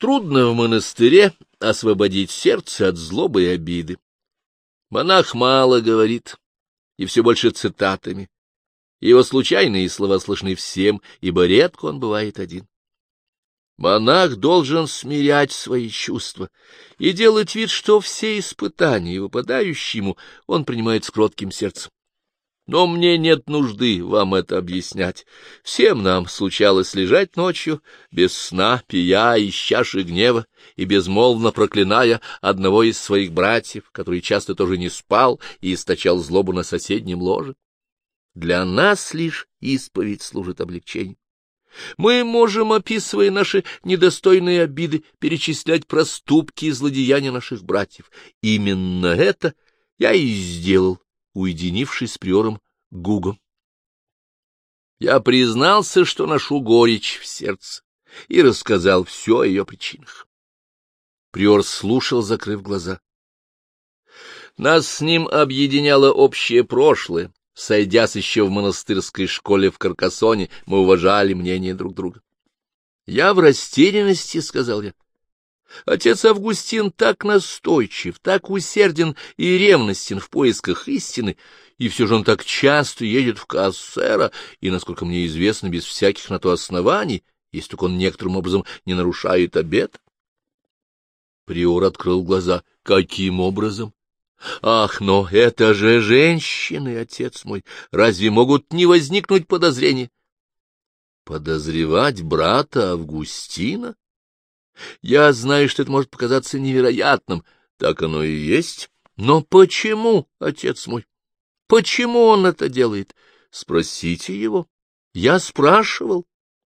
Трудно в монастыре освободить сердце от злобы и обиды. Монах мало говорит, и все больше цитатами. Его случайные слова слышны всем, ибо редко он бывает один. Монах должен смирять свои чувства и делать вид, что все испытания, выпадающие ему, он принимает с кротким сердцем. Но мне нет нужды вам это объяснять. Всем нам случалось лежать ночью, без сна, пия из чаши гнева и безмолвно проклиная одного из своих братьев, который часто тоже не спал и источал злобу на соседнем ложе. Для нас лишь исповедь служит облегчением. Мы можем, описывая наши недостойные обиды, перечислять проступки и злодеяния наших братьев. Именно это я и сделал уединившись с приором Гугом. Я признался, что ношу горечь в сердце, и рассказал все о ее причинах. Приор слушал, закрыв глаза. Нас с ним объединяло общее прошлое. Сойдясь еще в монастырской школе в Каркасоне, мы уважали мнение друг друга. — Я в растерянности, — сказал я. Отец Августин так настойчив, так усерден и ревностен в поисках истины, и все же он так часто едет в Кассера, и, насколько мне известно, без всяких на то оснований, если только он некоторым образом не нарушает обет. Приор открыл глаза. Каким образом? Ах, но это же женщины, отец мой! Разве могут не возникнуть подозрения? Подозревать брата Августина? Я знаю, что это может показаться невероятным. Так оно и есть. Но почему, отец мой? Почему он это делает? Спросите его. Я спрашивал.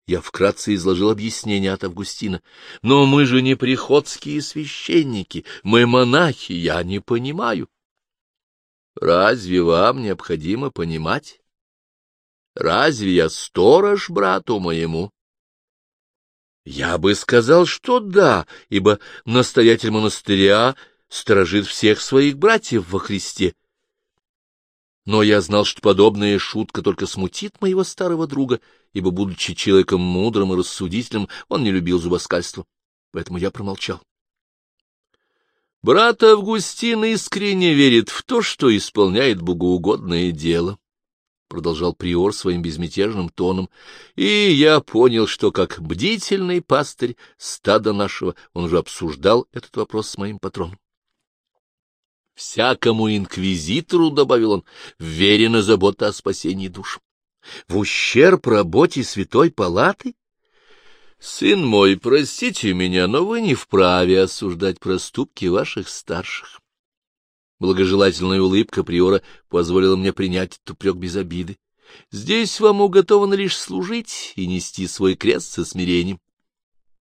Я вкратце изложил объяснение от Августина. Но мы же не приходские священники, мы монахи, я не понимаю. Разве вам необходимо понимать? Разве я сторож брату моему? Я бы сказал, что да, ибо настоятель монастыря сторожит всех своих братьев во Христе. Но я знал, что подобная шутка только смутит моего старого друга, ибо, будучи человеком мудрым и рассудительным, он не любил зубоскальства, поэтому я промолчал. Брат Августин искренне верит в то, что исполняет богоугодное дело продолжал приор своим безмятежным тоном, и я понял, что как бдительный пастырь стада нашего он уже обсуждал этот вопрос с моим патроном. Всякому инквизитору, — добавил он, — верена забота о спасении душ. В ущерб работе святой палаты? Сын мой, простите меня, но вы не вправе осуждать проступки ваших старших. Благожелательная улыбка приора позволила мне принять этот упрек без обиды. Здесь вам уготовано лишь служить и нести свой крест со смирением.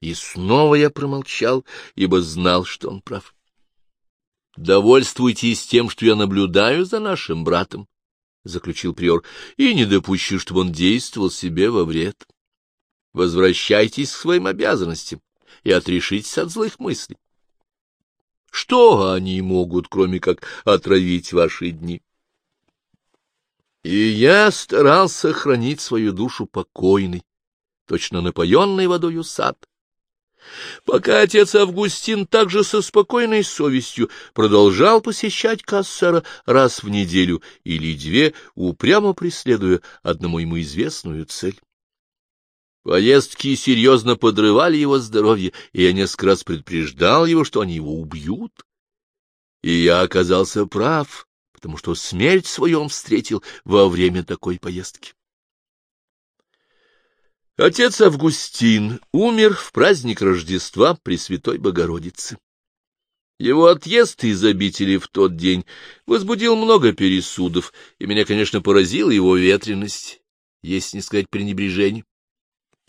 И снова я промолчал, ибо знал, что он прав. Довольствуйтесь тем, что я наблюдаю за нашим братом, — заключил приор, — и не допущу, чтобы он действовал себе во вред. Возвращайтесь к своим обязанностям и отрешитесь от злых мыслей. Что они могут, кроме как отравить ваши дни? И я старался хранить свою душу покойной, точно напоенной водою сад. Пока отец Августин также со спокойной совестью продолжал посещать Кассера раз в неделю или две, упрямо преследуя одному ему известную цель. Поездки серьезно подрывали его здоровье, и я несколько раз предупреждал его, что они его убьют. И я оказался прав, потому что смерть свою он встретил во время такой поездки. Отец Августин умер в праздник Рождества Пресвятой Богородицы. Его отъезд из обители в тот день возбудил много пересудов, и меня, конечно, поразила его ветренность, если не сказать пренебрежение.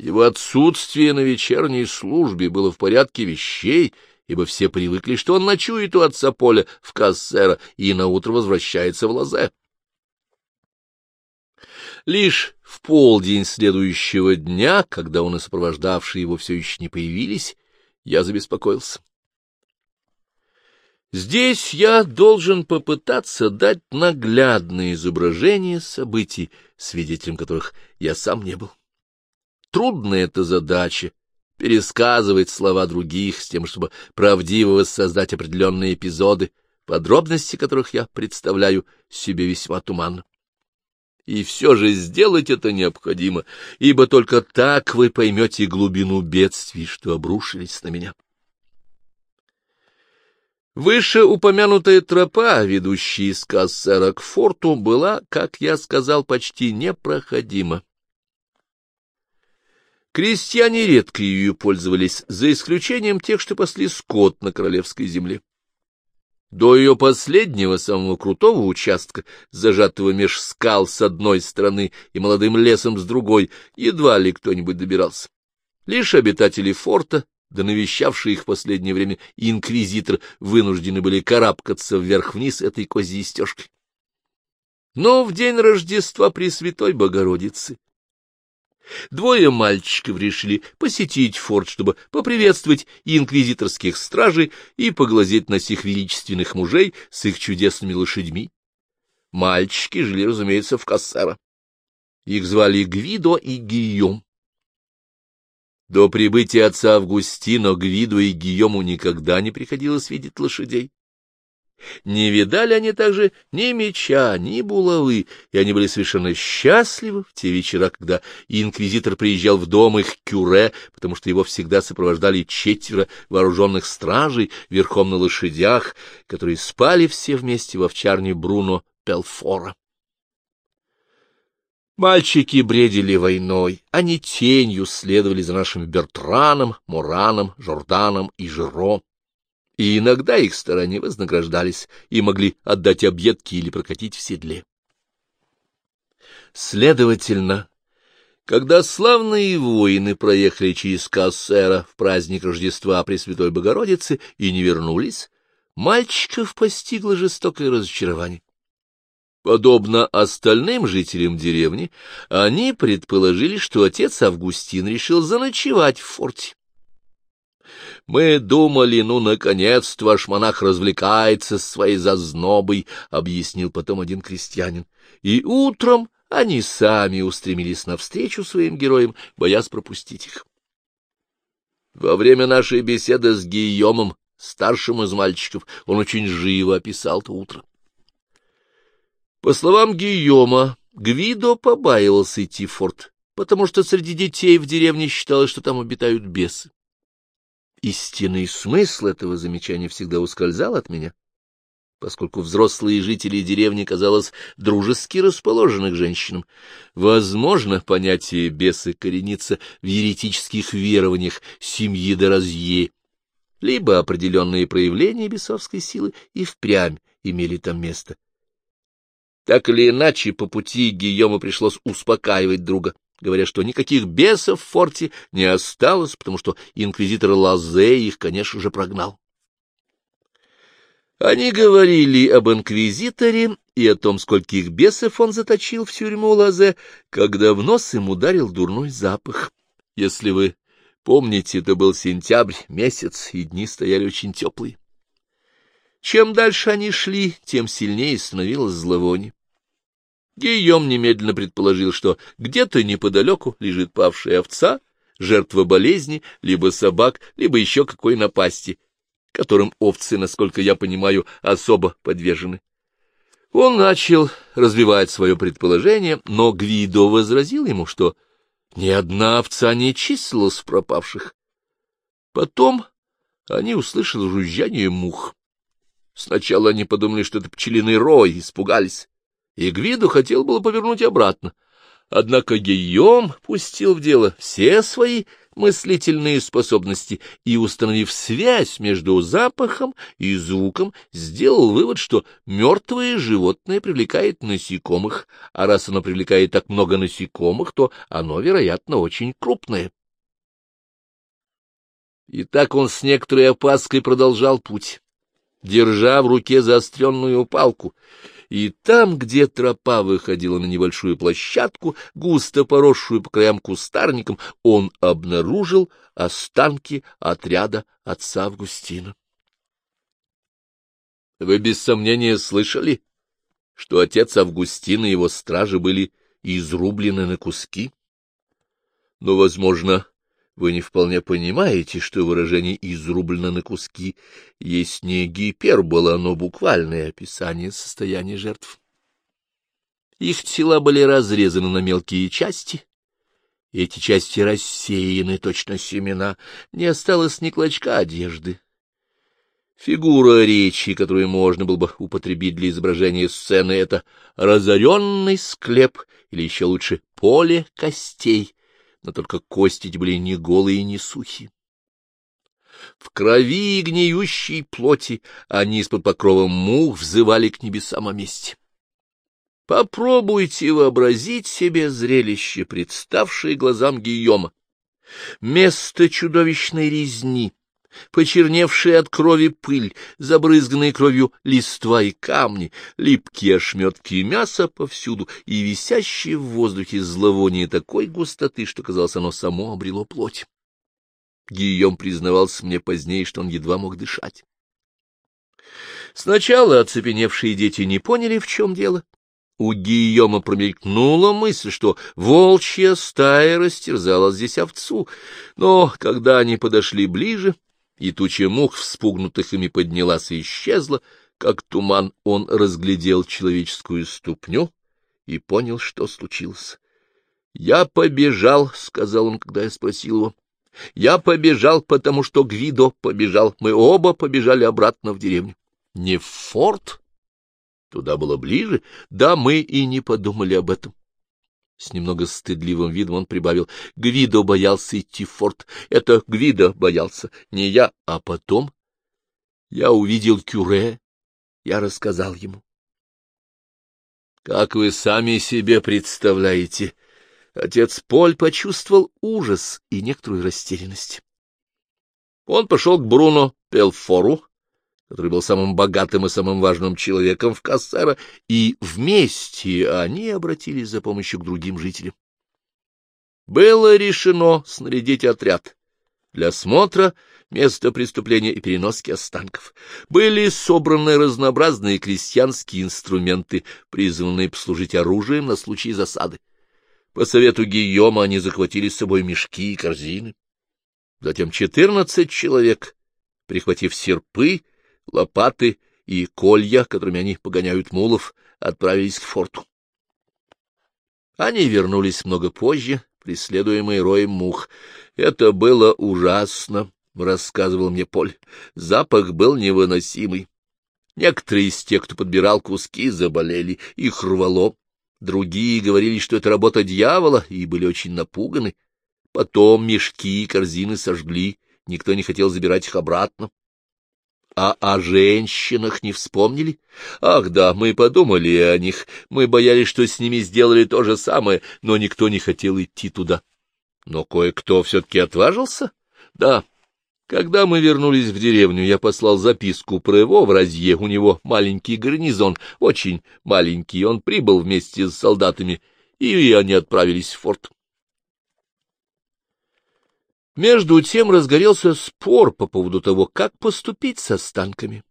Его отсутствие на вечерней службе было в порядке вещей, ибо все привыкли, что он ночует у отца Поля в Кассера и наутро возвращается в Лазе. Лишь в полдень следующего дня, когда он и сопровождавшие его все еще не появились, я забеспокоился. Здесь я должен попытаться дать наглядное изображение событий, свидетелем которых я сам не был. Трудная эта задача пересказывать слова других с тем, чтобы правдиво воссоздать определенные эпизоды, подробности которых я представляю себе весьма туманно. И все же сделать это необходимо, ибо только так вы поймете глубину бедствий, что обрушились на меня. Вышеупомянутая тропа, ведущая из Кассера к форту, была, как я сказал, почти непроходима. Крестьяне редко ее пользовались, за исключением тех, что пасли скот на королевской земле. До ее последнего, самого крутого участка, зажатого меж скал с одной стороны и молодым лесом с другой, едва ли кто-нибудь добирался. Лишь обитатели форта да навещавший их в последнее время инквизитор вынуждены были карабкаться вверх-вниз этой козьей стежкой. Но в день Рождества Пресвятой Богородицы двое мальчиков решили посетить форт, чтобы поприветствовать инквизиторских стражей и поглазеть на сих величественных мужей с их чудесными лошадьми. Мальчики жили, разумеется, в Кассера. Их звали Гвидо и Гийом. До прибытия отца Августина Гвиду и Гийому никогда не приходилось видеть лошадей. Не видали они также ни меча, ни булавы, и они были совершенно счастливы в те вечера, когда инквизитор приезжал в дом их кюре, потому что его всегда сопровождали четверо вооруженных стражей верхом на лошадях, которые спали все вместе в овчарне Бруно Пелфора. Мальчики бредили войной, они тенью следовали за нашим Бертраном, Мураном, Жорданом и Жиро. И иногда их стороне вознаграждались и могли отдать объедки или прокатить в седле. Следовательно, когда славные воины проехали через Кассера в праздник Рождества Пресвятой Богородицы и не вернулись, мальчиков постигло жестокое разочарование. Подобно остальным жителям деревни, они предположили, что отец Августин решил заночевать в форте. «Мы думали, ну, наконец-то ваш монах развлекается с своей зазнобой», — объяснил потом один крестьянин. И утром они сами устремились навстречу своим героям, боясь пропустить их. Во время нашей беседы с Гийомом, старшим из мальчиков, он очень живо описал то утро. По словам Гийома, Гвидо побаивался идти в форт, потому что среди детей в деревне считалось, что там обитают бесы. Истинный смысл этого замечания всегда ускользал от меня, поскольку взрослые жители деревни, казалось, дружески расположены к женщинам. Возможно, понятие бесы коренится в еретических верованиях семьи Доразье, либо определенные проявления бесовской силы и впрямь имели там место. Так или иначе, по пути Гийому пришлось успокаивать друга, говоря, что никаких бесов в форте не осталось, потому что инквизитор Лазе их, конечно же, прогнал. Они говорили об инквизиторе и о том, скольких бесов он заточил в тюрьму Лазе, когда в нос им ударил дурной запах. Если вы помните, это был сентябрь месяц, и дни стояли очень теплые. Чем дальше они шли, тем сильнее становилось зловоние. Гийом немедленно предположил, что где-то неподалеку лежит павшая овца, жертва болезни, либо собак, либо еще какой напасти, которым овцы, насколько я понимаю, особо подвержены. Он начал развивать свое предположение, но Гвидо возразил ему, что ни одна овца не числилась пропавших. Потом они услышали жужжание мух. Сначала они подумали, что это пчелиный рой, испугались. И Гвиду хотел было повернуть обратно. Однако Гийом пустил в дело все свои мыслительные способности и, установив связь между запахом и звуком, сделал вывод, что мертвое животное привлекает насекомых, а раз оно привлекает так много насекомых, то оно, вероятно, очень крупное. И так он с некоторой опаской продолжал путь держа в руке заостренную палку, и там, где тропа выходила на небольшую площадку, густо поросшую по краям кустарником, он обнаружил останки отряда отца Августина. Вы без сомнения слышали, что отец Августин и его стражи были изрублены на куски? Но, возможно, вы не вполне понимаете, что выражение «изрублено на куски» есть не гипербола, но буквальное описание состояния жертв. Их тела были разрезаны на мелкие части, эти части рассеяны, точно семена, не осталось ни клочка одежды. Фигура речи, которую можно было бы употребить для изображения сцены, это разоренный склеп, или еще лучше поле костей, но только кости эти были не голые и не сухие. В крови и гниющей плоти они из-под покрова мух взывали к небесам о месте. Попробуйте вообразить себе зрелище, представшее глазам Гийома. Место чудовищной резни, почерневшая от крови пыль, забрызганные кровью листва и камни, липкие ошметки мяса повсюду и висящие в воздухе зловоние такой густоты, что, казалось, оно само обрело плоть. Гийом признавался мне позднее, что он едва мог дышать. Сначала оцепеневшие дети не поняли, в чем дело. У Гийома промелькнула мысль, что волчья стая растерзала здесь овцу, но когда они подошли ближе, и туча мух, вспугнутых ими, поднялась и исчезла, как туман он разглядел человеческую ступню и понял, что случилось. — Я побежал, — сказал он, когда я спросил его. — Я побежал, потому что Гвидо побежал. Мы оба побежали обратно в деревню. — Не в форт? Туда было ближе. Да, мы и не подумали об этом. С немного стыдливым видом он прибавил. Гвидо боялся идти в форт. Это Гвидо боялся, не я. А потом я увидел Кюре. Я рассказал ему. Как вы сами себе представляете, отец Поль почувствовал ужас и некоторую растерянность. Он пошел к Бруно Пелфору, который был самым богатым и самым важным человеком в Кассера, и вместе они обратились за помощью к другим жителям. Было решено снарядить отряд для осмотра места преступления и переноски останков. Были собраны разнообразные крестьянские инструменты, призванные послужить оружием на случай засады. По совету Гийома они захватили с собой мешки и корзины. Затем четырнадцать человек, прихватив серпы, лопаты и колья, которыми они погоняют мулов, отправились к форту. Они вернулись много позже, преследуемые роем мух. Это было ужасно, — рассказывал мне Поль. Запах был невыносимый. Некоторые из тех, кто подбирал куски, заболели, их рвало. Другие говорили, что это работа дьявола, и были очень напуганы. Потом мешки и корзины сожгли, никто не хотел забирать их обратно. А о женщинах не вспомнили? Ах да, мы подумали о них. Мы боялись, что с ними сделали то же самое, но никто не хотел идти туда. Но кое-кто все-таки отважился? Да. Когда мы вернулись в деревню, я послал записку про его в Розье. У него маленький гарнизон, очень маленький. Он прибыл вместе с солдатами, и они отправились в форт. Между тем разгорелся спор по поводу того, как поступить с останками.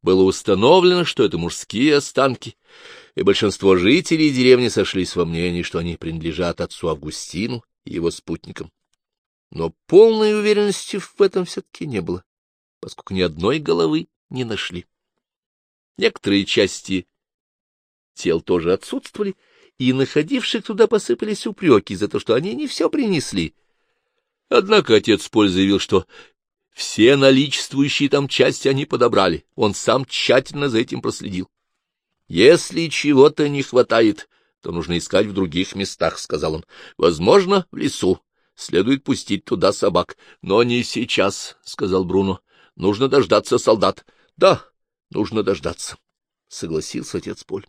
Было установлено, что это мужские останки, и большинство жителей деревни сошлись во мнении, что они принадлежат отцу Августину и его спутникам. Но полной уверенности в этом все-таки не было, поскольку ни одной головы не нашли. Некоторые части тел тоже отсутствовали, и находивших туда посыпались упреки за то, что они не все принесли — Однако отец Поль заявил, что все наличествующие там части они подобрали. Он сам тщательно за этим проследил. Если чего-то не хватает, то нужно искать в других местах, — сказал он. Возможно, в лесу. Следует пустить туда собак. Но не сейчас, — сказал Бруно. Нужно дождаться солдат. Да, нужно дождаться, — согласился отец Поль.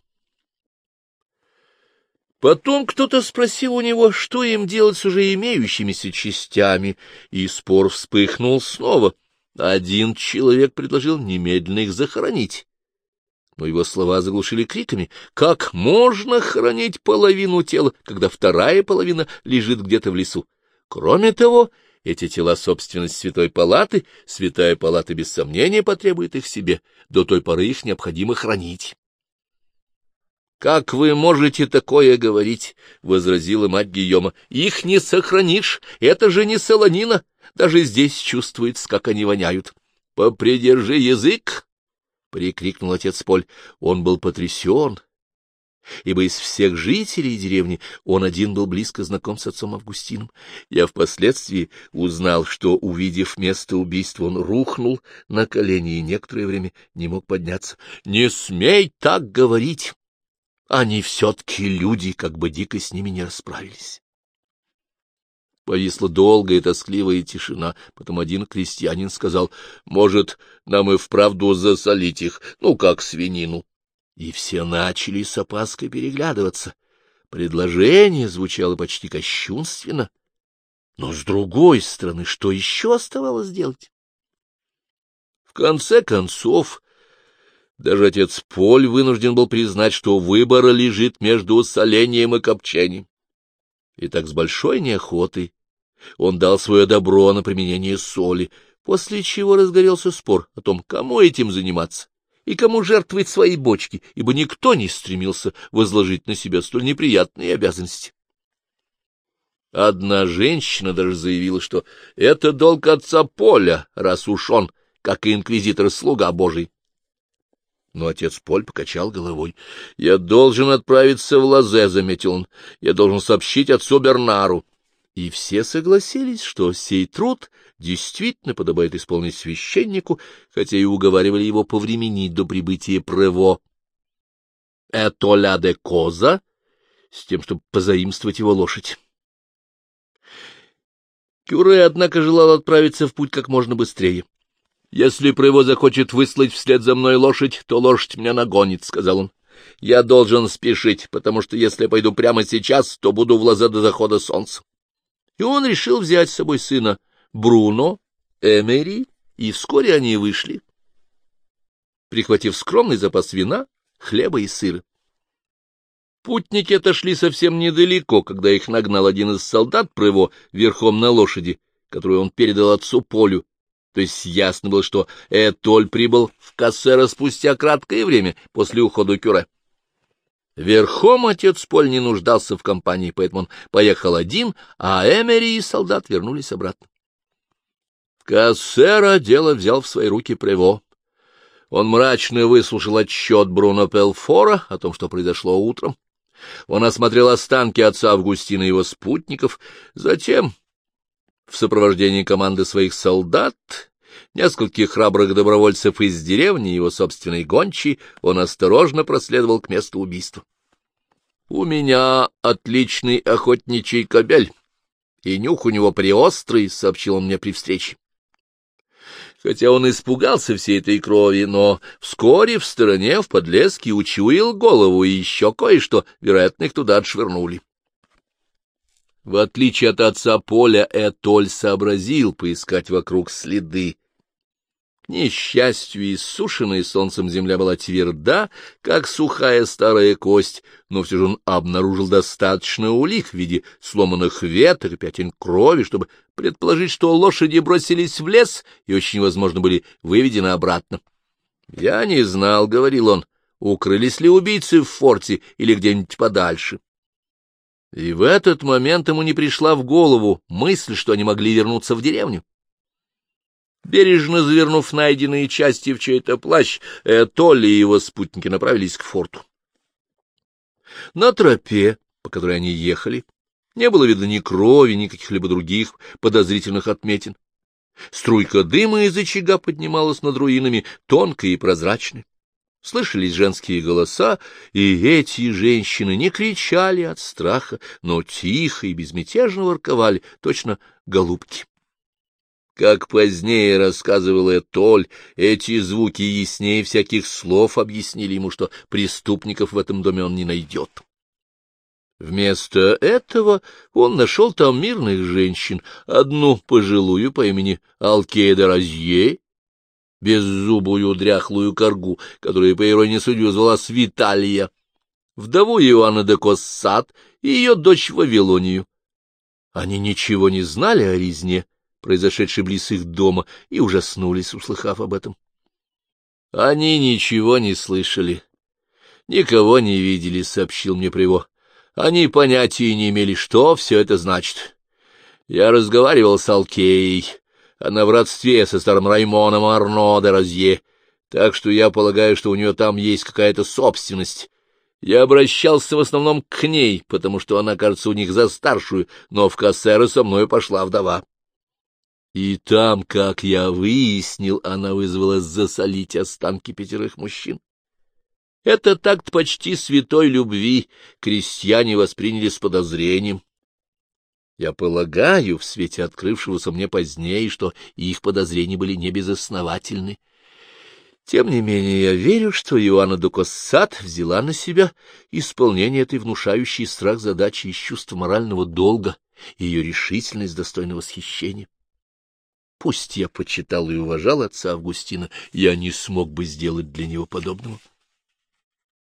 Потом кто-то спросил у него, что им делать с уже имеющимися частями, и спор вспыхнул снова. Один человек предложил немедленно их захоронить. Но его слова заглушили криками. «Как можно хоронить половину тела, когда вторая половина лежит где-то в лесу? Кроме того, эти тела — собственность Святой Палаты, Святая Палата без сомнения потребует их себе, до той поры их необходимо хранить». Как вы можете такое говорить? — возразила мать Гийома. — Их не сохранишь, это же не солонина. Даже здесь чувствуется, как они воняют. — Попридержи язык! — прикрикнул отец Поль. Он был потрясен, ибо из всех жителей деревни он один был близко знаком с отцом Августином. Я впоследствии узнал, что, увидев место убийства, он рухнул на колени и некоторое время не мог подняться. — Не смей так говорить! Они все-таки люди, как бы дико с ними не расправились. Повисла долгая тоскливая тишина, потом один крестьянин сказал, может, нам и вправду засолить их, ну, как свинину. И все начали с опаской переглядываться. Предложение звучало почти кощунственно. Но, с другой стороны, что еще оставалось делать? В конце концов, даже отец Поль вынужден был признать, что выбор лежит между солением и копчением. И так с большой неохотой он дал свое добро на применение соли, после чего разгорелся спор о том, кому этим заниматься и кому жертвовать свои бочки, ибо никто не стремился возложить на себя столь неприятные обязанности. Одна женщина даже заявила, что это долг отца Поля, раз уж он, как и инквизитор, слуга Божий. Но отец Поль покачал головой. — Я должен отправиться в Лазе, — заметил он. — Я должен сообщить отцу Бернару. И все согласились, что сей труд действительно подобает исполнить священнику, хотя и уговаривали его повременить до прибытия Прево. Этоля де Коза, с тем, чтобы позаимствовать его лошадь. Кюре, однако, желал отправиться в путь как можно быстрее. «Если Прево захочет выслать вслед за мной лошадь, то лошадь меня нагонит», — сказал он. «Я должен спешить, потому что если пойду прямо сейчас, то буду в лоза до захода солнца». И он решил взять с собой сына Бруно, Эмери, и вскоре они вышли, прихватив скромный запас вина, хлеба и сыра. Путники отошли совсем недалеко, когда их нагнал один из солдат Прыво верхом на лошади, которую он передал отцу Полю, то есть ясно было, что Этоль прибыл в Кассера спустя краткое время после ухода Кюре. Верхом отец Поль не нуждался в компании, поэтому он поехал один, а Эмери и солдат вернулись обратно. Кассера дело взял в свои руки Прево. Он мрачно выслушал отчет Бруно Пелфора о том, что произошло утром. Он осмотрел останки отца Августина и его спутников, затем в сопровождении команды своих солдат, нескольких храбрых добровольцев из деревни его собственной гончей, он осторожно проследовал к месту убийства. — У меня отличный охотничий кобель, и нюх у него приострый, — сообщил он мне при встрече. Хотя он испугался всей этой крови, но вскоре в стороне в подлеске учуял голову и еще кое-что, вероятно, их туда отшвырнули. В отличие от отца Поля, Этоль сообразил поискать вокруг следы. К несчастью, иссушенная солнцем земля была тверда, как сухая старая кость, но все же он обнаружил достаточно улик в виде сломанных веток и пятен крови, чтобы предположить, что лошади бросились в лес и очень возможно были выведены обратно. — Я не знал, — говорил он, — укрылись ли убийцы в форте или где-нибудь подальше. И в этот момент ему не пришла в голову мысль, что они могли вернуться в деревню. Бережно завернув найденные части в чей-то плащ, Толли и его спутники направились к форту. На тропе, по которой они ехали, не было видно ни крови, ни каких-либо других подозрительных отметин. Струйка дыма из очага поднималась над руинами, тонкая и прозрачная. Слышались женские голоса, и эти женщины не кричали от страха, но тихо и безмятежно ворковали, точно голубки. Как позднее рассказывала Толь, эти звуки яснее всяких слов объяснили ему, что преступников в этом доме он не найдет. Вместо этого он нашел там мирных женщин, одну пожилую по имени Алкеда Розье беззубую дряхлую коргу, которая, по иронии судью, звалась Виталия, вдову Иоанна де Коссат и ее дочь Вавилонию. Они ничего не знали о резне, произошедшей близ их дома, и ужаснулись, услыхав об этом. Они ничего не слышали. Никого не видели, — сообщил мне Приво. Они понятия не имели, что все это значит. Я разговаривал с Алкеей. Она в родстве со старым Раймоном Арно де Розье, так что я полагаю, что у нее там есть какая-то собственность. Я обращался в основном к ней, потому что она, кажется, у них за старшую, но в кассеры со мной пошла вдова. И там, как я выяснил, она вызвалась засолить останки пятерых мужчин. Это такт почти святой любви крестьяне восприняли с подозрением. Я полагаю, в свете открывшегося мне позднее, что их подозрения были небезосновательны. Тем не менее, я верю, что Иоанна Дукоссад взяла на себя исполнение этой внушающей страх задачи из чувства морального долга и ее решительность достойна восхищения. Пусть я почитал и уважал отца Августина, я не смог бы сделать для него подобного.